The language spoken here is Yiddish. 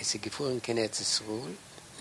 Es ist gefahren in Kenetzes